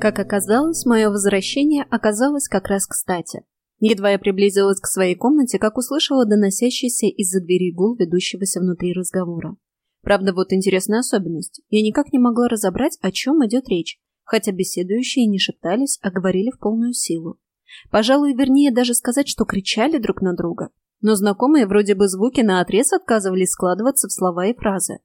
Как оказалось, мое возвращение оказалось как раз кстати. Едва я приблизилась к своей комнате, как услышала доносящийся из-за двери гул ведущегося внутри разговора. Правда, вот интересная особенность. Я никак не могла разобрать, о чем идет речь, хотя беседующие не шептались, а говорили в полную силу. Пожалуй, вернее даже сказать, что кричали друг на друга. Но знакомые вроде бы звуки наотрез отказывались складываться в слова и фразы.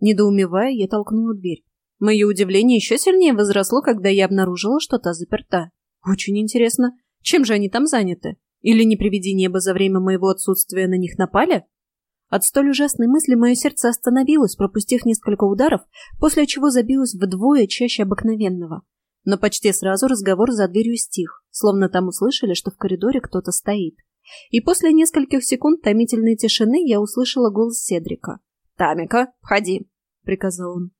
Недоумевая, я толкнула дверь. Мое удивление еще сильнее возросло, когда я обнаружила, что та заперта. Очень интересно, чем же они там заняты? Или не приведи небо за время моего отсутствия на них напали? От столь ужасной мысли мое сердце остановилось, пропустив несколько ударов, после чего забилось вдвое чаще обыкновенного. Но почти сразу разговор за дверью стих, словно там услышали, что в коридоре кто-то стоит. И после нескольких секунд томительной тишины я услышала голос Седрика. «Тамика, входи!» — приказал он.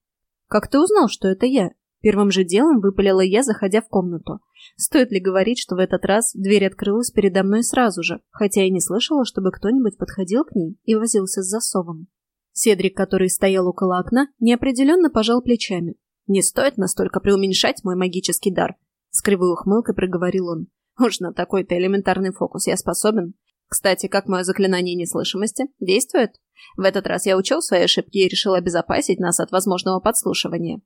«Как ты узнал, что это я?» Первым же делом выпалила я, заходя в комнату. Стоит ли говорить, что в этот раз дверь открылась передо мной сразу же, хотя я не слышала, чтобы кто-нибудь подходил к ней и возился с засовом. Седрик, который стоял около окна, неопределенно пожал плечами. «Не стоит настолько преуменьшать мой магический дар», — с кривой ухмылкой проговорил он. «Уж на такой-то элементарный фокус я способен. Кстати, как мое заклинание неслышимости? Действует? В этот раз я учел свои ошибки и решил обезопасить нас от возможного подслушивания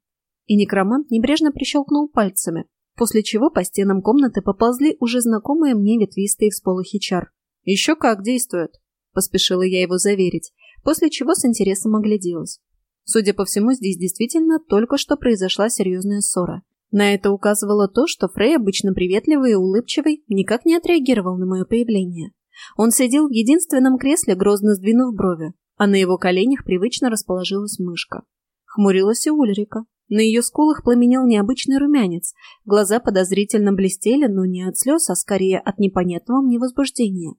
и некромант небрежно прищелкнул пальцами, после чего по стенам комнаты поползли уже знакомые мне ветвистые всполохи чар. «Еще как действует!» — поспешила я его заверить, после чего с интересом огляделась. Судя по всему, здесь действительно только что произошла серьезная ссора. На это указывало то, что Фрей, обычно приветливый и улыбчивый, никак не отреагировал на мое появление. Он сидел в единственном кресле, грозно сдвинув брови, а на его коленях привычно расположилась мышка. Хмурилась и Ульрика, на ее скулах пламенел необычный румянец, глаза подозрительно блестели, но не от слез, а скорее от непонятного мне возбуждения.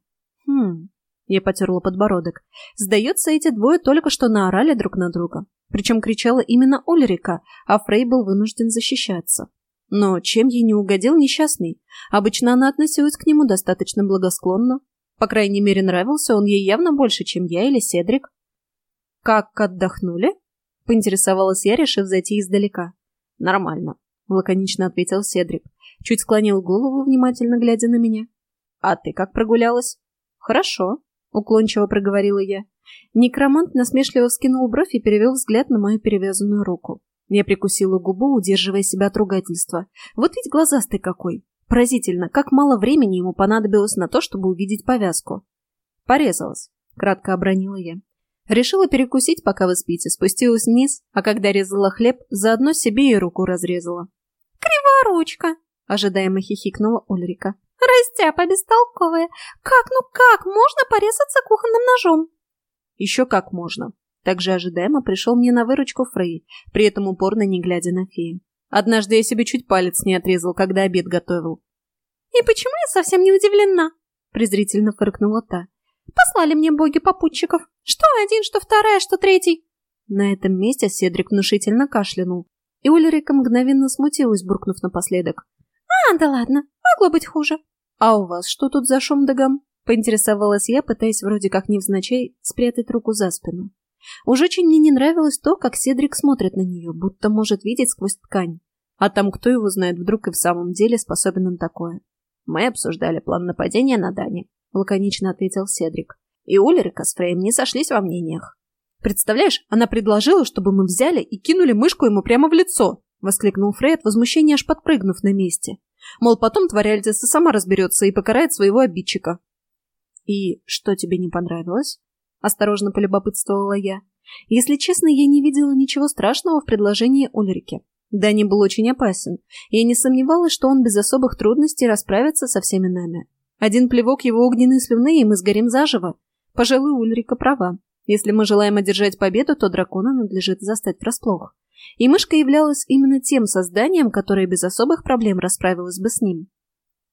«Хм...» — я потерла подбородок. «Сдается, эти двое только что наорали друг на друга. Причем кричала именно Ульрика, а Фрей был вынужден защищаться. Но чем ей не угодил несчастный? Обычно она относилась к нему достаточно благосклонно. По крайней мере, нравился он ей явно больше, чем я или Седрик. «Как отдохнули?» — поинтересовалась я, решив зайти издалека. «Нормально», — лаконично ответил Седрик. Чуть склонил голову, внимательно глядя на меня. «А ты как прогулялась?» «Хорошо», — уклончиво проговорила я. Некромант насмешливо вскинул бровь и перевел взгляд на мою перевязанную руку. Я прикусила губу, удерживая себя от ругательства. Вот ведь глазастый какой! Поразительно, как мало времени ему понадобилось на то, чтобы увидеть повязку. «Порезалась», — кратко обронила я. Решила перекусить, пока вы спите, спустилась вниз, а когда резала хлеб, заодно себе и руку разрезала. «Криворучка!» — ожидаемо хихикнула Ульрика. «Растяпа бестолковая! Как, ну как можно порезаться кухонным ножом?» «Еще как можно!» Также ожидаемо пришел мне на выручку Фрей, при этом упорно не глядя на фею. Однажды я себе чуть палец не отрезал, когда обед готовил. «И почему я совсем не удивлена?» презрительно фыркнула та. Послали мне боги попутчиков. Что один, что вторая, что третий. На этом месте Седрик внушительно кашлянул, и Ульрика мгновенно смутилась, буркнув напоследок. «А, да ладно, могло быть хуже». «А у вас что тут за шум да гам?» — поинтересовалась я, пытаясь вроде как невзначай спрятать руку за спину. Уж очень мне не нравилось то, как Седрик смотрит на нее, будто может видеть сквозь ткань. А там кто его знает, вдруг и в самом деле способен на такое. Мы обсуждали план нападения на Дани. — лаконично ответил Седрик. И Улерика с Фрейм не сошлись во мнениях. «Представляешь, она предложила, чтобы мы взяли и кинули мышку ему прямо в лицо!» — воскликнул Фрей от возмущения, аж подпрыгнув на месте. Мол, потом тваря Альдиса сама разберется и покарает своего обидчика. «И что тебе не понравилось?» — осторожно полюбопытствовала я. Если честно, я не видела ничего страшного в предложении Ульрики. Дани был очень опасен, я не сомневалась, что он без особых трудностей расправится со всеми нами. Один плевок его огненной слюны, и мы сгорим заживо. Пожалуй, Ульрика права. Если мы желаем одержать победу, то дракона надлежит застать врасплох. И мышка являлась именно тем созданием, которое без особых проблем расправилось бы с ним.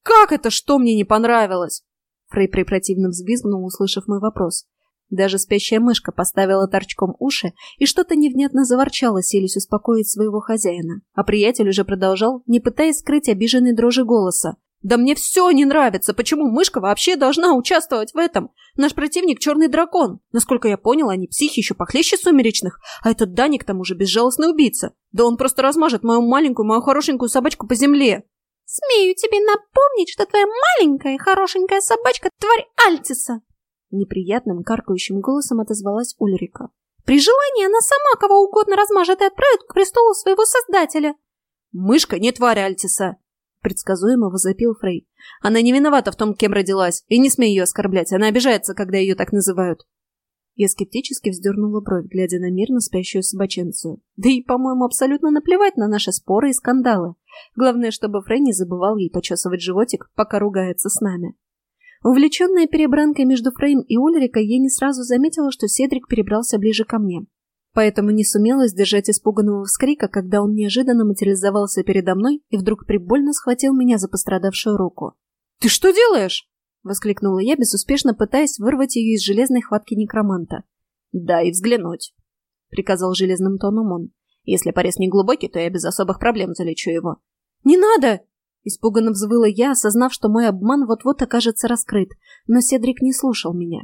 «Как это что мне не понравилось?» Фрей препротивно взвизгнул, услышав мой вопрос. Даже спящая мышка поставила торчком уши и что-то невнятно заворчала, селись успокоить своего хозяина. А приятель уже продолжал, не пытаясь скрыть обиженной дрожи голоса. Да мне все не нравится. Почему мышка вообще должна участвовать в этом? Наш противник — черный дракон. Насколько я понял, они психи еще похлеще сумеречных. А этот Дани, к тому же, безжалостный убийца. Да он просто размажет мою маленькую, мою хорошенькую собачку по земле. Смею тебе напомнить, что твоя маленькая хорошенькая собачка — тварь Альтиса. Неприятным, каркающим голосом отозвалась Ульрика. При желании она сама кого угодно размажет и отправит к престолу своего создателя. Мышка не тварь Альтиса, предсказуемо возопил Фрей. Она не виновата в том, кем родилась, и не смей ее оскорблять, она обижается, когда ее так называют. Я скептически вздернула бровь, глядя на мирно спящую собаченцию. Да и, по-моему, абсолютно наплевать на наши споры и скандалы. Главное, чтобы Фрей не забывал ей почесывать животик, пока ругается с нами. Увлеченная перебранкой между Фрейм и Ульрикой, я не сразу заметила, что Седрик перебрался ближе ко мне. Поэтому не сумела сдержать испуганного вскрика, когда он неожиданно материализовался передо мной и вдруг прибольно схватил меня за пострадавшую руку. «Ты что делаешь?» — воскликнула я, безуспешно пытаясь вырвать ее из железной хватки некроманта. «Да, и взглянуть», — приказал железным тоном он. «Если порез не глубокий, то я без особых проблем залечу его». «Не надо!» Испуганно взвыла я, осознав, что мой обман вот-вот окажется раскрыт, но Седрик не слушал меня.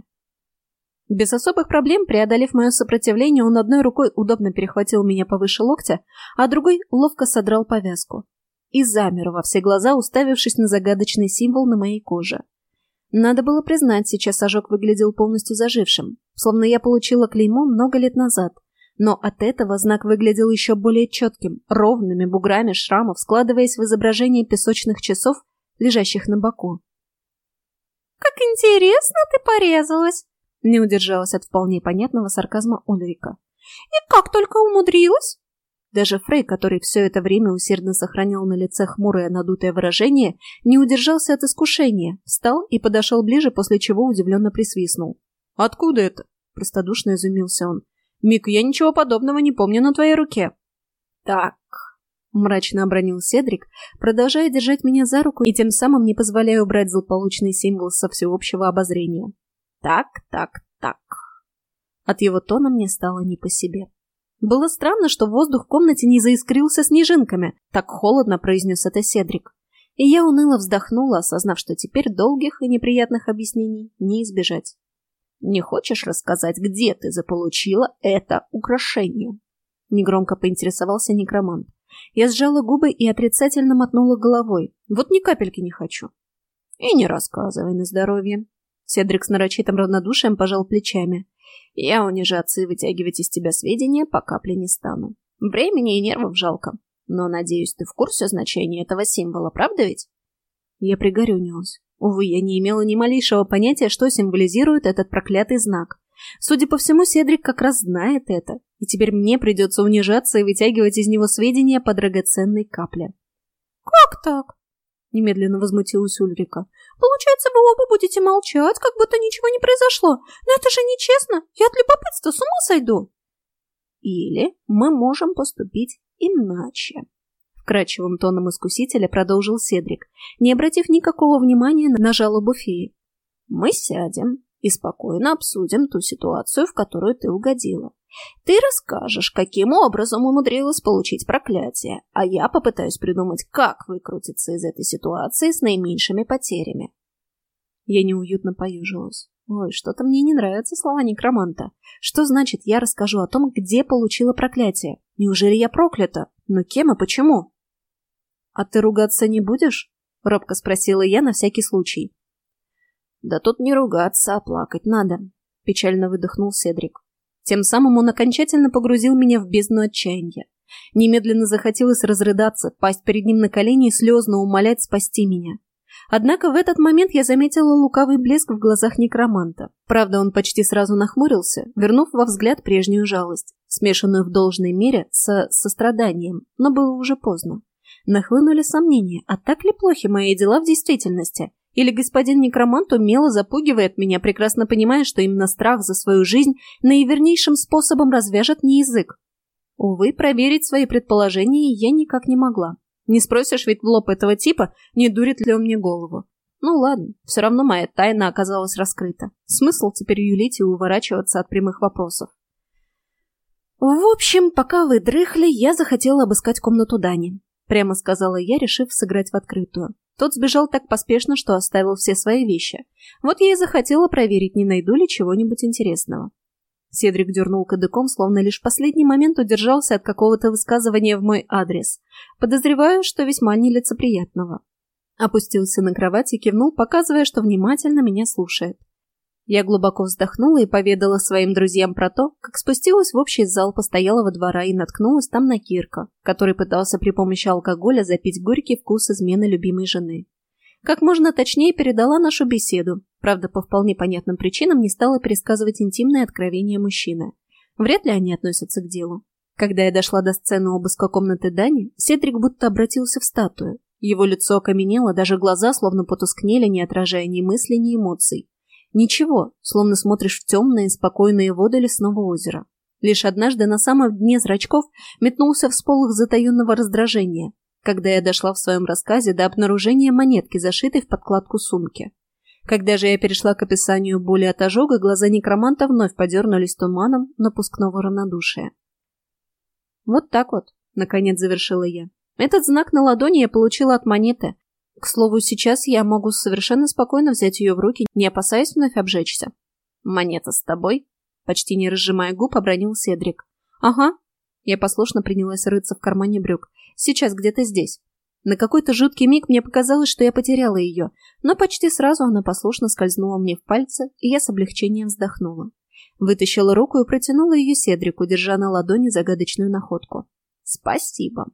Без особых проблем, преодолев мое сопротивление, он одной рукой удобно перехватил меня повыше локтя, а другой ловко содрал повязку. И замер во все глаза, уставившись на загадочный символ на моей коже. Надо было признать, сейчас ожог выглядел полностью зажившим, словно я получила клеймо много лет назад, но от этого знак выглядел еще более четким, ровными буграми шрамов, складываясь в изображение песочных часов, лежащих на боку. «Как интересно ты порезалась!» не удержалась от вполне понятного сарказма Ульрика. «И как только умудрилась?» Даже Фрей, который все это время усердно сохранял на лице хмурое надутое выражение, не удержался от искушения, встал и подошел ближе, после чего удивленно присвистнул. «Откуда это?» – простодушно изумился он. Мик, я ничего подобного не помню на твоей руке. Так, мрачно обронил Седрик, продолжая держать меня за руку и тем самым не позволяя убрать злополучный символ со всеобщего обозрения. Так, так, так. От его тона мне стало не по себе. Было странно, что воздух в комнате не заискрился снежинками. Так холодно произнес это Седрик. И я уныло вздохнула, осознав, что теперь долгих и неприятных объяснений не избежать. Не хочешь рассказать, где ты заполучила это украшение?» Негромко поинтересовался некромант. Я сжала губы и отрицательно мотнула головой. Вот ни капельки не хочу. «И не рассказывай на здоровье». Седрик с нарочитым равнодушием пожал плечами. «Я унижаться и вытягивать из тебя сведения по капле не стану. Времени и нервов жалко. Но, надеюсь, ты в курсе значения этого символа, правда ведь?» Я пригорюнилась. Увы, я не имела ни малейшего понятия, что символизирует этот проклятый знак. Судя по всему, Седрик как раз знает это, и теперь мне придется унижаться и вытягивать из него сведения по драгоценной капле. «Как так?» — немедленно возмутилась Ульрика. «Получается, вы оба будете молчать, как будто ничего не произошло. Но это же нечестно. Я от любопытства с ума сойду». «Или мы можем поступить иначе», вкрадчивым тоном искусителя продолжил Седрик, не обратив никакого внимания на жалобу феи. «Мы сядем и спокойно обсудим ту ситуацию, в которую ты угодила. Ты расскажешь, каким образом умудрилась получить проклятие, а я попытаюсь придумать, как выкрутиться из этой ситуации с наименьшими потерями». Я неуютно поюжилась. Ой, что-то мне не нравятся слова некроманта. Что значит, я расскажу о том, где получила проклятие? Неужели я проклята? Но кем и почему? «А ты ругаться не будешь?» — робко спросила я на всякий случай. «Да тут не ругаться, а плакать надо», — печально выдохнул Седрик. Тем самым он окончательно погрузил меня в бездну отчаяния. Немедленно захотелось разрыдаться, пасть перед ним на колени и слезно умолять спасти меня. Однако в этот момент я заметила лукавый блеск в глазах некроманта. Правда, он почти сразу нахмурился, вернув во взгляд прежнюю жалость, смешанную в должной мере со состраданием, но было уже поздно. Нахлынули сомнения, а так ли плохи мои дела в действительности? Или господин некромант умело запугивает меня, прекрасно понимая, что именно страх за свою жизнь наивернейшим способом развяжет мне язык? Увы, проверить свои предположения я никак не могла. Не спросишь ведь в лоб этого типа, не дурит ли он мне голову. Ну ладно, все равно моя тайна оказалась раскрыта. Смысл теперь юлить и уворачиваться от прямых вопросов. В общем, пока вы дрыхли, я захотела обыскать комнату Дани. Прямо сказала я, решив сыграть в открытую. Тот сбежал так поспешно, что оставил все свои вещи. Вот я и захотела проверить, не найду ли чего-нибудь интересного. Седрик дернул кадыком, словно лишь в последний момент удержался от какого-то высказывания в мой адрес. Подозреваю, что весьма нелицеприятного. Опустился на кровать и кивнул, показывая, что внимательно меня слушает. Я глубоко вздохнула и поведала своим друзьям про то, как спустилась в общий зал постоялого двора и наткнулась там на Кирка, который пытался при помощи алкоголя запить горький вкус измены любимой жены. Как можно точнее передала нашу беседу, правда, по вполне понятным причинам не стала пересказывать интимные откровения мужчины. Вряд ли они относятся к делу. Когда я дошла до сцены обыска комнаты Дани, Седрик будто обратился в статую. Его лицо окаменело, даже глаза словно потускнели, не отражая ни мыслей, ни эмоций. Ничего, словно смотришь в темные, спокойные воды лесного озера. Лишь однажды на самом дне зрачков метнулся всполох затаенного раздражения, когда я дошла в своем рассказе до обнаружения монетки, зашитой в подкладку сумки. Когда же я перешла к описанию боли от ожога, глаза некроманта вновь подернулись туманом напускного равнодушия. Вот так вот, наконец завершила я. Этот знак на ладони я получила от монеты, к слову, сейчас я могу совершенно спокойно взять ее в руки, не опасаясь вновь обжечься. «Монета с тобой?» Почти не разжимая губ, обронил Седрик. «Ага». Я послушно принялась рыться в кармане брюк. «Сейчас где-то здесь». На какой-то жуткий миг мне показалось, что я потеряла ее, но почти сразу она послушно скользнула мне в пальцы, и я с облегчением вздохнула. Вытащила руку и протянула ее Седрику, держа на ладони загадочную находку. «Спасибо»,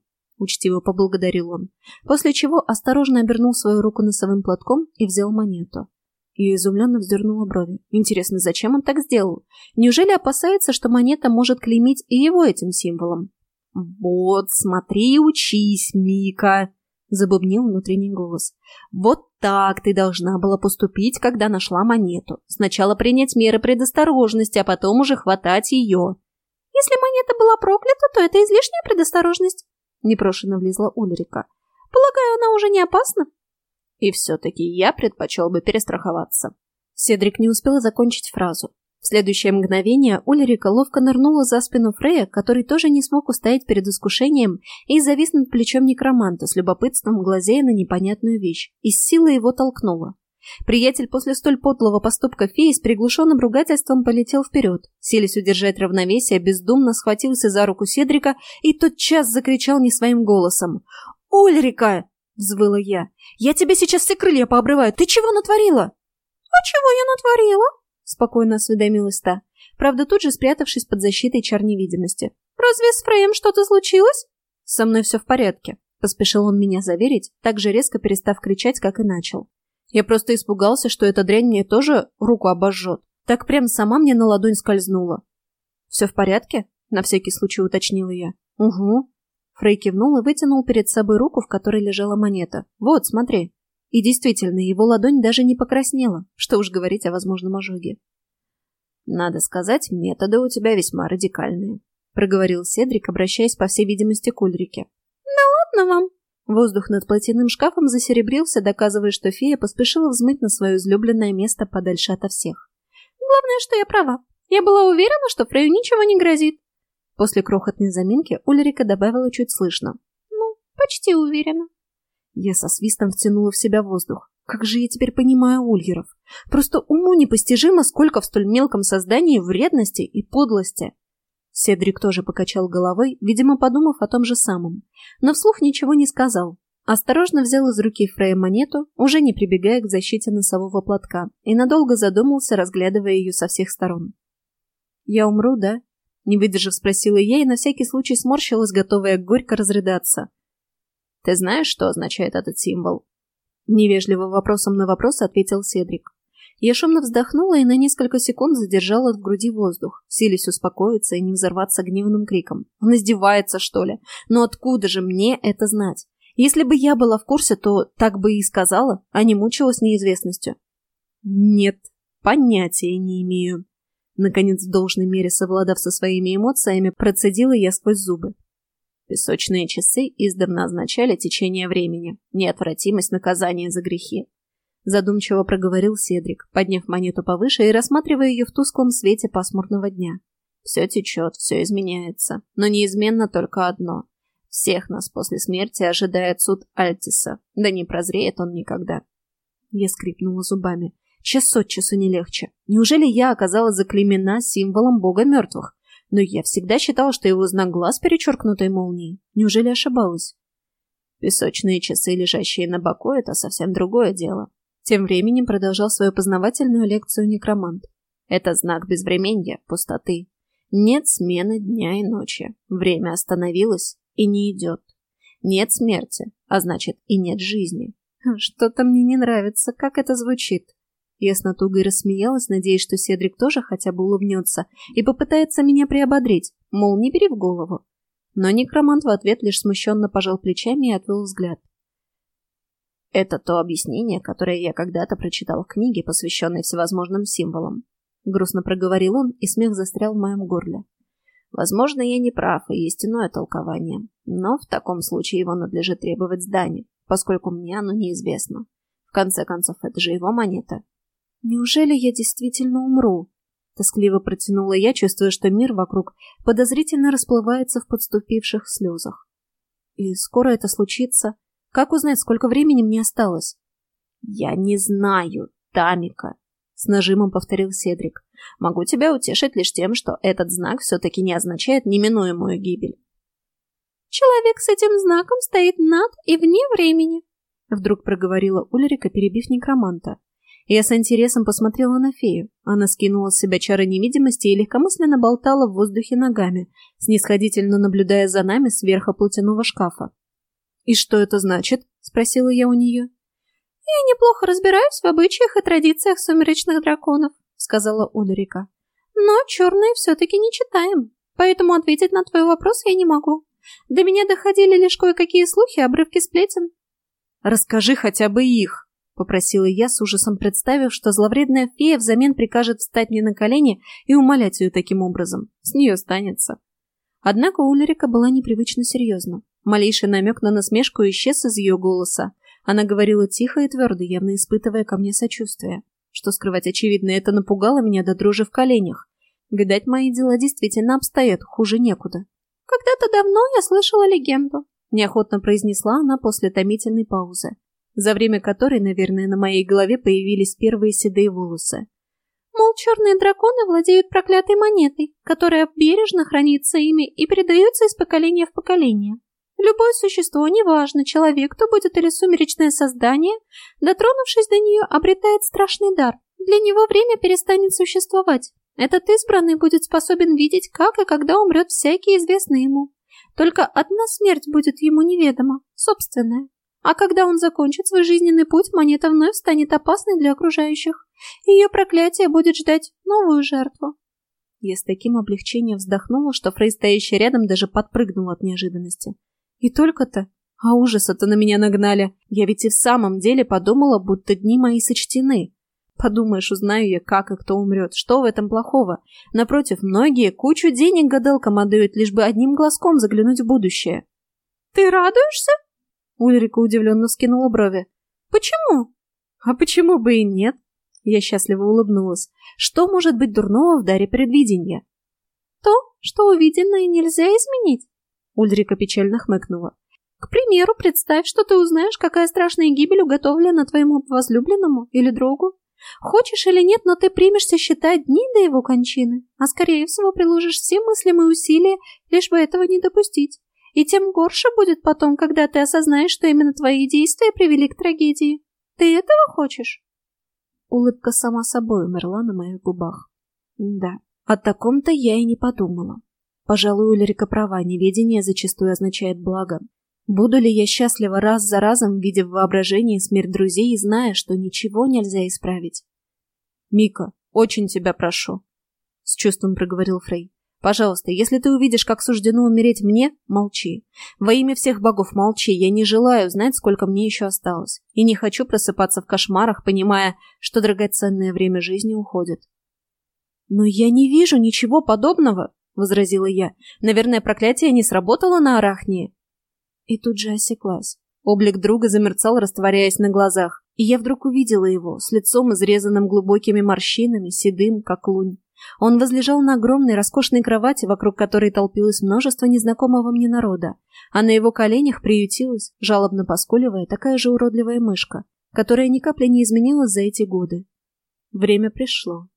учтиво поблагодарил он, после чего осторожно обернул свою руку носовым платком и взял монету. И изумленно вздернула брови. Интересно, зачем он так сделал? Неужели опасается, что монета может клеймить и его этим символом? «Вот, смотри и учись, Мика!» — забубнил внутренний голос. «Вот так ты должна была поступить, когда нашла монету. Сначала принять меры предосторожности, а потом уже хватать ее». «Если монета была проклята, то это излишняя предосторожность», Непрошено влезла Ульрика. «Полагаю, она уже не опасна?» «И все-таки я предпочел бы перестраховаться». Седрик не успел закончить фразу. В следующее мгновение Ульрика ловко нырнула за спину Фрея, который тоже не смог устоять перед искушением и завис над плечом некроманта с любопытством глазея на непонятную вещь, и с силой его толкнула. Приятель после столь подлого поступка феи с приглушенным ругательством полетел вперед. Селись удержать равновесие, бездумно схватился за руку Седрика и тотчас закричал не своим голосом. «Ульрика!» — взвыла я. «Я тебе сейчас все крылья пообрываю! Ты чего натворила?» «А чего я натворила?» — спокойно осведомилась та. Правда, тут же спрятавшись под защитой чар невидимости. «Разве с Фреем что-то случилось?» «Со мной все в порядке», — поспешил он меня заверить, так же резко перестав кричать, как и начал. Я просто испугался, что эта дрянь мне тоже руку обожжет. Так прям сама мне на ладонь скользнула. «Все в порядке?» — на всякий случай уточнила я. «Угу». Фрей кивнул и вытянул перед собой руку, в которой лежала монета. «Вот, смотри». И действительно, его ладонь даже не покраснела, что уж говорить о возможном ожоге. «Надо сказать, методы у тебя весьма радикальные», — проговорил Седрик, обращаясь, по всей видимости, к Ульрике. «Да ладно вам», Воздух над платяным шкафом засеребрился, доказывая, что фея поспешила взмыть на свое излюбленное место подальше ото всех. «Главное, что я права. Я была уверена, что Фрею ничего не грозит». После крохотной заминки Ульрика добавила чуть слышно. «Ну, почти уверена». Я со свистом втянула в себя воздух. Как же я теперь понимаю ульгеров? Просто уму непостижимо, сколько в столь мелком создании вредности и подлости. Седрик тоже покачал головой, видимо, подумав о том же самом, но вслух ничего не сказал. Осторожно взял из руки Фрея монету, уже не прибегая к защите носового платка, и надолго задумался, разглядывая ее со всех сторон. «Я умру, да?» Не выдержав, спросила я и на всякий случай сморщилась, готовая горько разрыдаться. «Ты знаешь, что означает этот символ?» Невежливо вопросом на вопрос ответил Седрик. Я шумно вздохнула и на несколько секунд задержала в груди воздух, силясь успокоиться и не взорваться гневным криком. Он издевается, что ли? Но откуда же мне это знать? Если бы я была в курсе, то так бы и сказала, а не мучилась неизвестностью. Нет, понятия не имею. Наконец, в должной мере совладав со своими эмоциями, процедила я сквозь зубы. Песочные часы издавна означали течение времени, неотвратимость наказания за грехи. Задумчиво проговорил Седрик, подняв монету повыше и рассматривая ее в тусклом свете пасмурного дня. Все течет, все изменяется, но неизменно только одно. Всех нас после смерти ожидает суд Альтиса, да не прозреет он никогда. Я скрипнула зубами. Час от часу не легче. Неужели я оказалась заклемена символом бога мертвых? Но я всегда считала, что его знак глаз перечеркнутой молнией. Неужели ошибалась? Песочные часы, лежащие на боку, это совсем другое дело. Тем временем продолжал свою познавательную лекцию некромант. Это знак безвременья, пустоты. Нет смены дня и ночи. Время остановилось и не идет. Нет смерти, а значит и нет жизни. Что-то мне не нравится, как это звучит. Я с натугой рассмеялась, надеясь, что Седрик тоже хотя бы улыбнется и попытается меня приободрить, мол, не бери в голову. Но некромант в ответ лишь смущенно пожал плечами и отвел взгляд. Это то объяснение, которое я когда-то прочитал в книге, посвященной всевозможным символам. Грустно проговорил он, и смех застрял в моем горле. Возможно, я не прав, и есть иное толкование. Но в таком случае его надлежит требовать здания, поскольку мне оно неизвестно. В конце концов, это же его монета. «Неужели я действительно умру?» Тоскливо протянула я, чувствуя, что мир вокруг подозрительно расплывается в подступивших слезах. «И скоро это случится? Как узнать, сколько времени мне осталось?» «Я не знаю, Тамика», — с нажимом повторил Седрик. «Могу тебя утешить лишь тем, что этот знак все-таки не означает неминуемую гибель». «Человек с этим знаком стоит над и вне времени», — вдруг проговорила Ульрика, перебив некроманта. Я с интересом посмотрела на фею. Она скинула с себя чары невидимости и легкомысленно болтала в воздухе ногами, снисходительно наблюдая за нами сверху платяного шкафа. «И что это значит?» — спросила я у нее. «Я неплохо разбираюсь в обычаях и традициях сумеречных драконов», — сказала Ульрика. «Но черные все-таки не читаем, поэтому ответить на твой вопрос я не могу. До меня доходили лишь кое-какие слухи, обрывки сплетен». «Расскажи хотя бы их», — попросила я, с ужасом представив, что зловредная фея взамен прикажет встать мне на колени и умолять ее таким образом. С нее останется. Однако Ульрика была непривычно серьезна. Малейший намек на насмешку исчез из ее голоса. Она говорила тихо и твердо, явно испытывая ко мне сочувствие. Что скрывать очевидно, это напугало меня до дрожи в коленях. Видать, мои дела действительно обстоят хуже некуда. «Когда-то давно я слышала легенду», — неохотно произнесла она после томительной паузы за время которой, наверное, на моей голове появились первые седые волосы. Мол, черные драконы владеют проклятой монетой, которая бережно хранится ими и передается из поколения в поколение. Любое существо, неважно, человек, кто будет или сумеречное создание, дотронувшись до нее, обретает страшный дар. Для него время перестанет существовать. Этот избранный будет способен видеть, как и когда умрет всякий известный ему. Только одна смерть будет ему неведома, собственная. А когда он закончит свой жизненный путь, монета вновь станет опасной для окружающих. Ее проклятие будет ждать новую жертву. Я с таким облегчением вздохнула, что Фрей, стоящий рядом, даже подпрыгнул от неожиданности. И только-то... А ужаса-то на меня нагнали. Я ведь и в самом деле подумала, будто дни мои сочтены. Подумаешь, узнаю я, как и кто умрет. Что в этом плохого? Напротив, многие кучу денег гадалкам отдают, лишь бы одним глазком заглянуть в будущее. «Ты радуешься?» Ульрика удивленно скинула брови. «Почему?» «А почему бы и нет?» Я счастливо улыбнулась. «Что может быть дурного в даре предвидения?» «То, что увиденное нельзя изменить», — Ульрика печально хмыкнула. «К примеру, представь, что ты узнаешь, какая страшная гибель уготовлена твоему возлюбленному или другу. Хочешь или нет, но ты примешься считать дни до его кончины, а скорее всего приложишь все мыслимые усилия, лишь бы этого не допустить. И тем горше будет потом, когда ты осознаешь, что именно твои действия привели к трагедии. Ты этого хочешь?» Улыбка сама собой умерла на моих губах. Да, о таком-то я и не подумала. Пожалуй, Ульрика права, неведение зачастую означает благо. Буду ли я счастлива раз за разом, видя в воображении смерть друзей и зная, что ничего нельзя исправить? «Мика, очень тебя прошу», — с чувством проговорил Фрей. Пожалуйста, если ты увидишь, как суждено умереть мне, молчи. Во имя всех богов молчи, я не желаю знать, сколько мне еще осталось. И не хочу просыпаться в кошмарах, понимая, что драгоценное время жизни уходит. «Но я не вижу ничего подобного», — возразила я. «Наверное, проклятие не сработало на Арахнии». И тут же осеклась. Облик друга замерцал, растворяясь на глазах, и я вдруг увидела его с лицом, изрезанным глубокими морщинами, седым, как лунь. Он возлежал на огромной роскошной кровати, вокруг которой толпилось множество незнакомого мне народа, а на его коленях приютилась, жалобно поскуливая, такая же уродливая мышка, которая ни капли не изменилась за эти годы. Время пришло.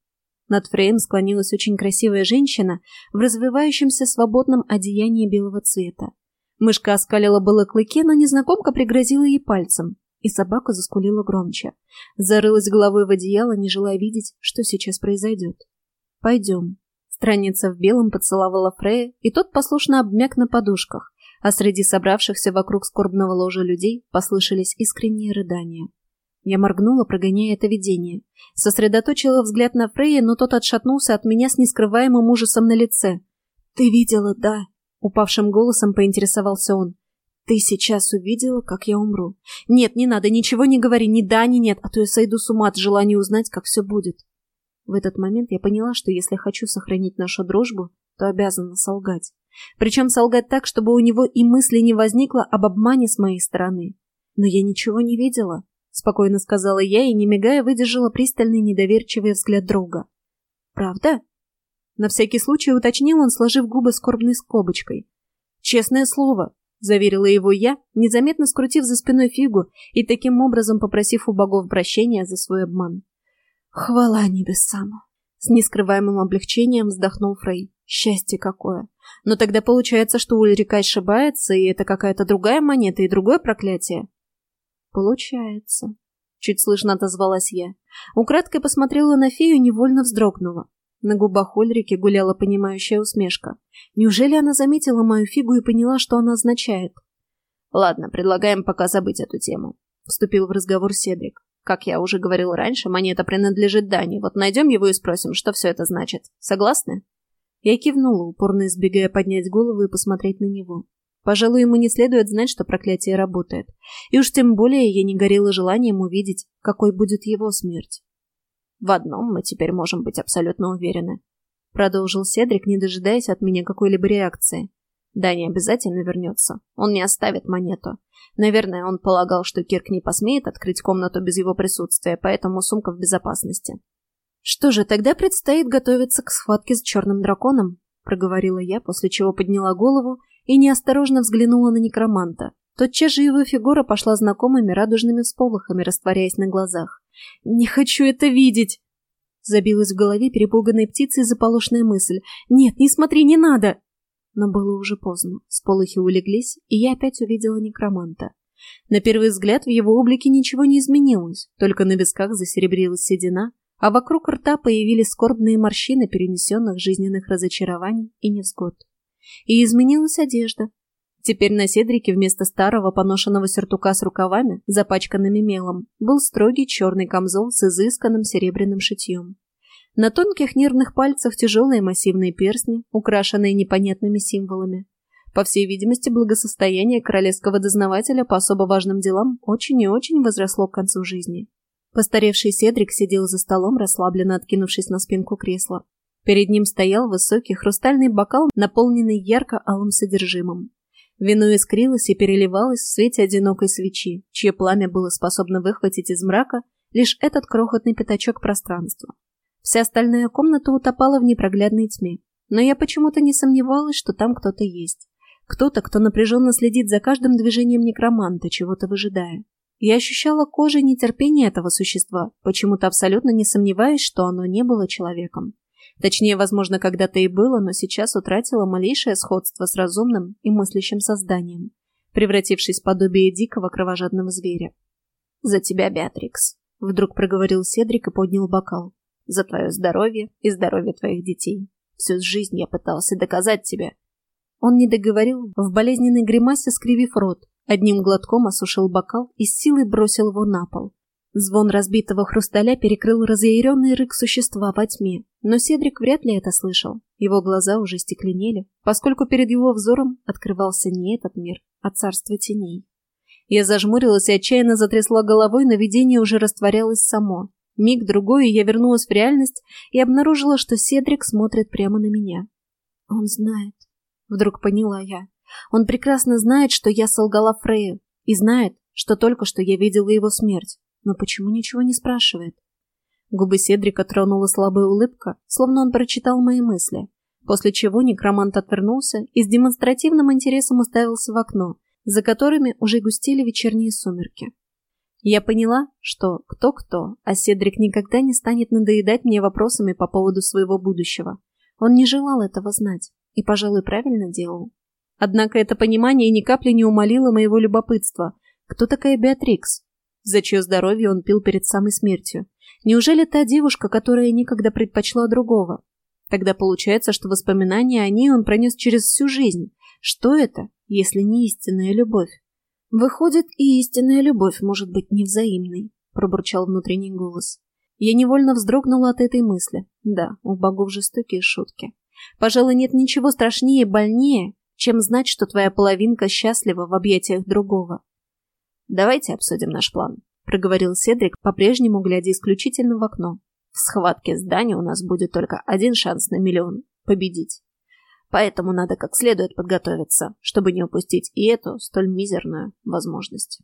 Над Фрейм склонилась очень красивая женщина в развивающемся свободном одеянии белого цвета. Мышка оскалила было клыки, но незнакомка пригрозила ей пальцем, и собака заскулила громче. Зарылась головой в одеяло, не желая видеть, что сейчас произойдет. «Пойдем». Страница в белом поцеловала Фрея, и тот послушно обмяк на подушках, а среди собравшихся вокруг скорбного ложа людей послышались искренние рыдания. Я моргнула, прогоняя это видение. Сосредоточила взгляд на Фрея, но тот отшатнулся от меня с нескрываемым ужасом на лице. «Ты видела, да?» — упавшим голосом поинтересовался он. Ты сейчас увидела, как я умру. Нет, не надо, ничего не говори, ни да, ни нет, а то я сойду с ума от желания узнать, как все будет. В этот момент я поняла, что если хочу сохранить нашу дружбу, то обязана солгать. Причем солгать так, чтобы у него и мысли не возникло об обмане с моей стороны. Но я ничего не видела, спокойно сказала я и, не мигая, выдержала пристальный недоверчивый взгляд друга. Правда? На всякий случай уточнил он, сложив губы скорбной скобочкой. Честное слово, заверила его я, незаметно скрутив за спиной фигу и таким образом попросив у богов прощения за свой обман. «Хвала небесам!» С нескрываемым облегчением вздохнул Фрей. «Счастье какое! Но тогда получается, что Ульрика ошибается, и это какая-то другая монета и другое проклятие?» «Получается», — чуть слышно отозвалась я. Украдкой посмотрела на фею невольно вздрогнула. На губах Ульрики гуляла понимающая усмешка. Неужели она заметила мою фигу и поняла, что она означает? «Ладно, предлагаем пока забыть эту тему», — вступил в разговор Седрик. «Как я уже говорил раньше, монета принадлежит Дане. Вот найдем его и спросим, что все это значит. Согласны?» Я кивнула, упорно избегая поднять голову и посмотреть на него. Пожалуй, ему не следует знать, что проклятие работает. И уж тем более я не горела желанием увидеть, какой будет его смерть. В одном мы теперь можем быть абсолютно уверены. Продолжил Седрик, не дожидаясь от меня какой-либо реакции. Да, не обязательно вернется. Он не оставит монету. Наверное, он полагал, что Кирк не посмеет открыть комнату без его присутствия, поэтому сумка в безопасности. «Что же, тогда предстоит готовиться к схватке с черным драконом», проговорила я, после чего подняла голову и неосторожно взглянула на некроманта. Тотчас же его фигура пошла знакомыми радужными всполохами, растворяясь на глазах. «Не хочу это видеть!» Забилась в голове перепуганной птицей заполошная мысль. «Нет, не смотри, не надо!» Но было уже поздно. Сполохи улеглись, и я опять увидела некроманта. На первый взгляд в его облике ничего не изменилось, только на висках засеребрилась седина, а вокруг рта появились скорбные морщины перенесенных жизненных разочарований и невзгод. И изменилась одежда, Теперь на седрике вместо старого поношенного сюртука с рукавами, запачканными мелом, был строгий черный камзол с изысканным серебряным шитьем. На тонких нервных пальцах тяжелые массивные перстни, украшенные непонятными символами. По всей видимости, благосостояние королевского дознавателя по особо важным делам очень и очень возросло к концу жизни. Постаревший Седрик сидел за столом, расслабленно откинувшись на спинку кресла. Перед ним стоял высокий хрустальный бокал, наполненный ярко-алым содержимым. Вино искрилось и переливалось в свете одинокой свечи, чье пламя было способно выхватить из мрака лишь этот крохотный пятачок пространства. Вся остальная комната утопала в непроглядной тьме, но я почему-то не сомневалась, что там кто-то есть. Кто-то, кто напряженно следит за каждым движением некроманта, чего-то выжидая. Я ощущала кожей нетерпение этого существа, почему-то абсолютно не сомневаясь, что оно не было человеком. Точнее, возможно, когда-то и было, но сейчас утратило малейшее сходство с разумным и мыслящим созданием, превратившись в подобие дикого кровожадного зверя. «За тебя, Беатрикс!» — вдруг проговорил Седрик и поднял бокал. «За твое здоровье и здоровье твоих детей. Всю жизнь я пытался доказать тебе». Он не договорил, в болезненной гримасе скривив рот, одним глотком осушил бокал и с силой бросил его на пол, Звон разбитого хрусталя перекрыл разъяренный рык существа во тьме, но Седрик вряд ли это слышал. Его глаза уже стекленели, поскольку перед его взором открывался не этот мир, а царство теней. Я зажмурилась и отчаянно затрясла головой, но видение уже растворялось само. Миг-другой, и я вернулась в реальность и обнаружила, что Седрик смотрит прямо на меня. «Он знает», — вдруг поняла я. «Он прекрасно знает, что я солгала Фрею, и знает, что только что я видела его смерть но почему ничего не спрашивает? Губы Седрика тронула слабая улыбка, словно он прочитал мои мысли, после чего некромант отвернулся и с демонстративным интересом уставился в окно, за которыми уже густели вечерние сумерки. Я поняла, что кто-кто, а Седрик никогда не станет надоедать мне вопросами по поводу своего будущего. Он не желал этого знать и, пожалуй, правильно делал. Однако это понимание ни капли не умолило моего любопытства. Кто такая Беатрикс? За чье здоровье он пил перед самой смертью? Неужели та девушка, которая никогда предпочла другого? Тогда получается, что воспоминания о ней он пронес через всю жизнь. Что это, если не истинная любовь? Выходит, и истинная любовь может быть невзаимной, пробурчал внутренний голос. Я невольно вздрогнула от этой мысли. Да, у богов жестокие шутки. Пожалуй, нет ничего страшнее и больнее, чем знать, что твоя половинка счастлива в объятиях другого. «Давайте обсудим наш план», — проговорил Седрик, по-прежнему глядя исключительно в окно. «В схватке с Дани у нас будет только один шанс на миллион — победить. Поэтому надо как следует подготовиться, чтобы не упустить и эту столь мизерную возможность».